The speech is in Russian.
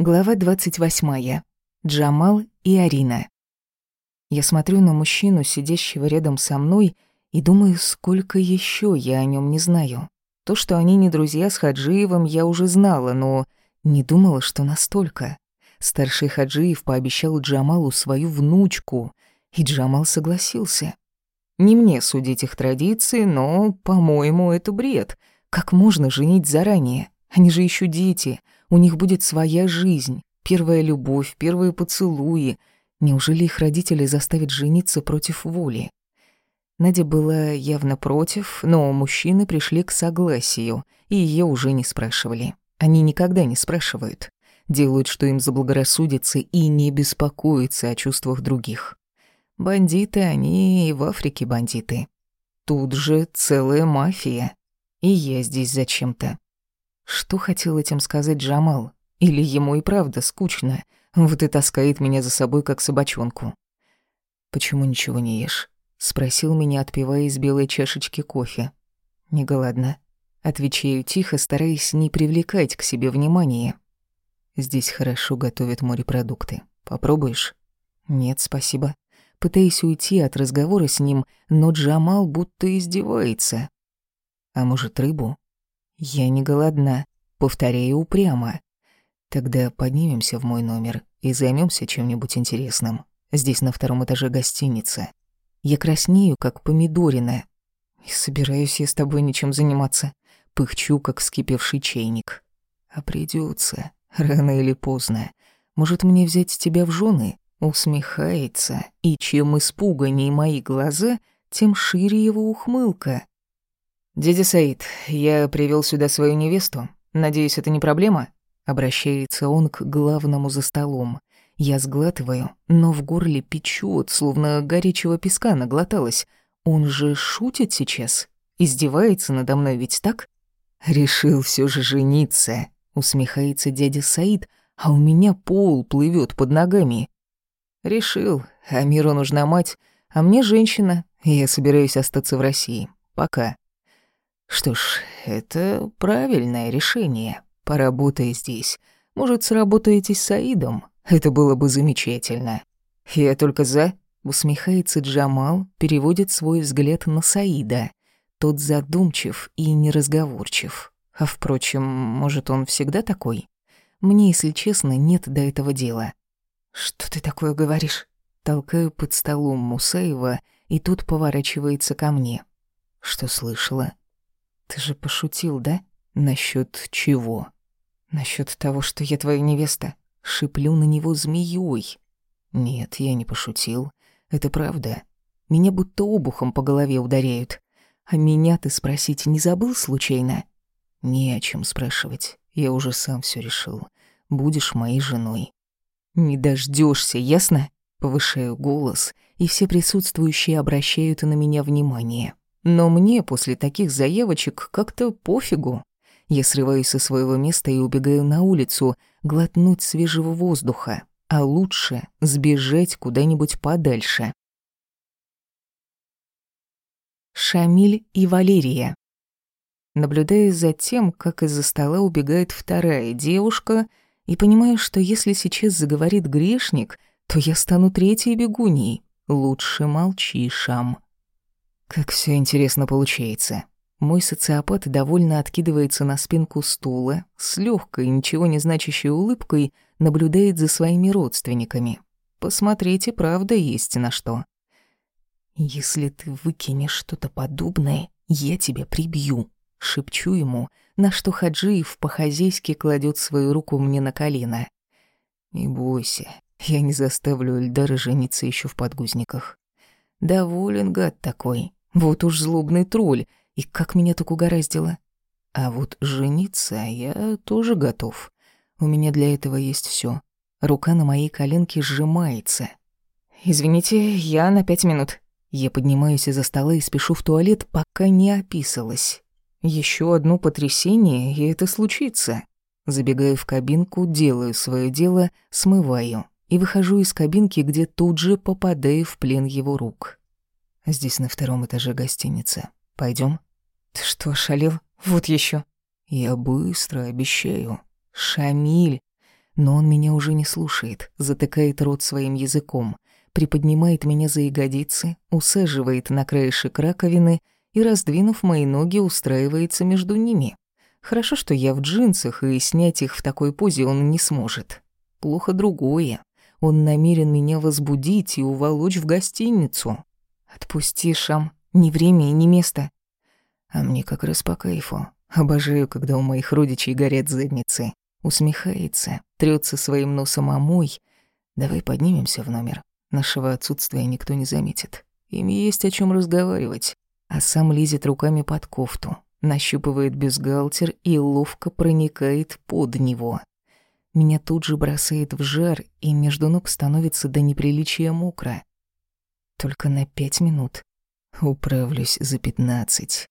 Глава 28. Джамал и Арина. Я смотрю на мужчину, сидящего рядом со мной, и думаю, сколько еще я о нем не знаю. То, что они не друзья с Хаджиевым, я уже знала, но не думала, что настолько. Старший Хаджиев пообещал Джамалу свою внучку, и Джамал согласился. Не мне судить их традиции, но, по-моему, это бред. Как можно женить заранее? Они же еще дети, у них будет своя жизнь, первая любовь, первые поцелуи. Неужели их родители заставят жениться против воли? Надя была явно против, но мужчины пришли к согласию, и ее уже не спрашивали. Они никогда не спрашивают. Делают, что им заблагорассудится, и не беспокоятся о чувствах других. Бандиты они и в Африке бандиты. Тут же целая мафия. И я здесь зачем-то. Что хотел этим сказать Джамал? Или ему и правда скучно? Вот и таскает меня за собой, как собачонку. «Почему ничего не ешь?» — спросил меня, отпивая из белой чашечки кофе. «Не голодна». Отвечаю тихо, стараясь не привлекать к себе внимания. «Здесь хорошо готовят морепродукты. Попробуешь?» «Нет, спасибо». Пытаясь уйти от разговора с ним, но Джамал будто издевается. «А может, рыбу?» «Я не голодна», — повторяю упрямо. Тогда поднимемся в мой номер и займемся чем-нибудь интересным. Здесь на втором этаже гостиница. Я краснею, как помидорина. Не собираюсь я с тобой ничем заниматься. Пыхчу, как вскипевший чайник. А придется, рано или поздно. Может, мне взять тебя в жены? Усмехается, и чем испуганнее мои глаза, тем шире его ухмылка. «Дядя Саид, я привел сюда свою невесту. Надеюсь, это не проблема?» Обращается он к главному за столом. Я сглатываю, но в горле печет, словно горячего песка наглоталась. Он же шутит сейчас? Издевается надо мной ведь так? Решил все же жениться, усмехается дядя Саид, а у меня пол плывет под ногами. Решил, а миру нужна мать, а мне женщина, и я собираюсь остаться в России. Пока. Что ж, это правильное решение. Поработай здесь. Может, сработаете с Саидом? Это было бы замечательно. Я только за. Усмехается Джамал, переводит свой взгляд на Саида. Тот задумчив и неразговорчив. А впрочем, может, он всегда такой? Мне, если честно, нет до этого дела. Что ты такое говоришь? Толкаю под столом Мусаева, и тот поворачивается ко мне. Что слышала? Ты же пошутил, да? Насчет чего? Насчет того, что я твоя невеста. Шиплю на него змеей. Нет, я не пошутил. Это правда. Меня будто обухом по голове ударяют. А меня ты спросить не забыл случайно? Не о чем спрашивать. Я уже сам все решил. Будешь моей женой. Не дождешься, ясно? Повышаю голос, и все присутствующие обращают на меня внимание. Но мне после таких заявочек как-то пофигу. Я срываюсь со своего места и убегаю на улицу, глотнуть свежего воздуха, а лучше сбежать куда-нибудь подальше. Шамиль и Валерия. Наблюдаю за тем, как из-за стола убегает вторая девушка, и понимаю, что если сейчас заговорит грешник, то я стану третьей бегуней. Лучше молчи, Шам. Как все интересно получается. Мой социопат довольно откидывается на спинку стула, с легкой, ничего не значащей улыбкой наблюдает за своими родственниками. Посмотрите, правда есть на что. «Если ты выкинешь что-то подобное, я тебя прибью», — шепчу ему, на что Хаджиев по-хозяйски кладет свою руку мне на колено. «Не бойся, я не заставлю Эльдара жениться еще в подгузниках. Доволен гад такой, вот уж злобный тролль, и как меня так угораздило. А вот жениться я тоже готов. У меня для этого есть все. Рука на моей коленке сжимается. «Извините, я на пять минут». Я поднимаюсь из-за стола и спешу в туалет, пока не описалась. Еще одно потрясение, и это случится. Забегаю в кабинку, делаю свое дело, смываю и выхожу из кабинки, где тут же попадаю в плен его рук. Здесь на втором этаже гостиница. Пойдем? Ты что, шалил? Вот еще. Я быстро, обещаю. Шамиль. Но он меня уже не слушает, затыкает рот своим языком, приподнимает меня за ягодицы, усаживает на краешек раковины и, раздвинув мои ноги, устраивается между ними. Хорошо, что я в джинсах, и снять их в такой позе он не сможет. Плохо другое. Он намерен меня возбудить и уволочь в гостиницу. Отпусти, Шам, ни время и ни место. А мне как раз по кайфу. Обожаю, когда у моих родичей горят задницы. Усмехается, трется своим носом о мой. Давай поднимемся в номер. Нашего отсутствия никто не заметит. Им есть о чем разговаривать. А сам лезет руками под кофту, нащупывает бюстгальтер и ловко проникает под него. Меня тут же бросает в жар, и между ног становится до неприличия мокро. Только на пять минут. Управлюсь за пятнадцать.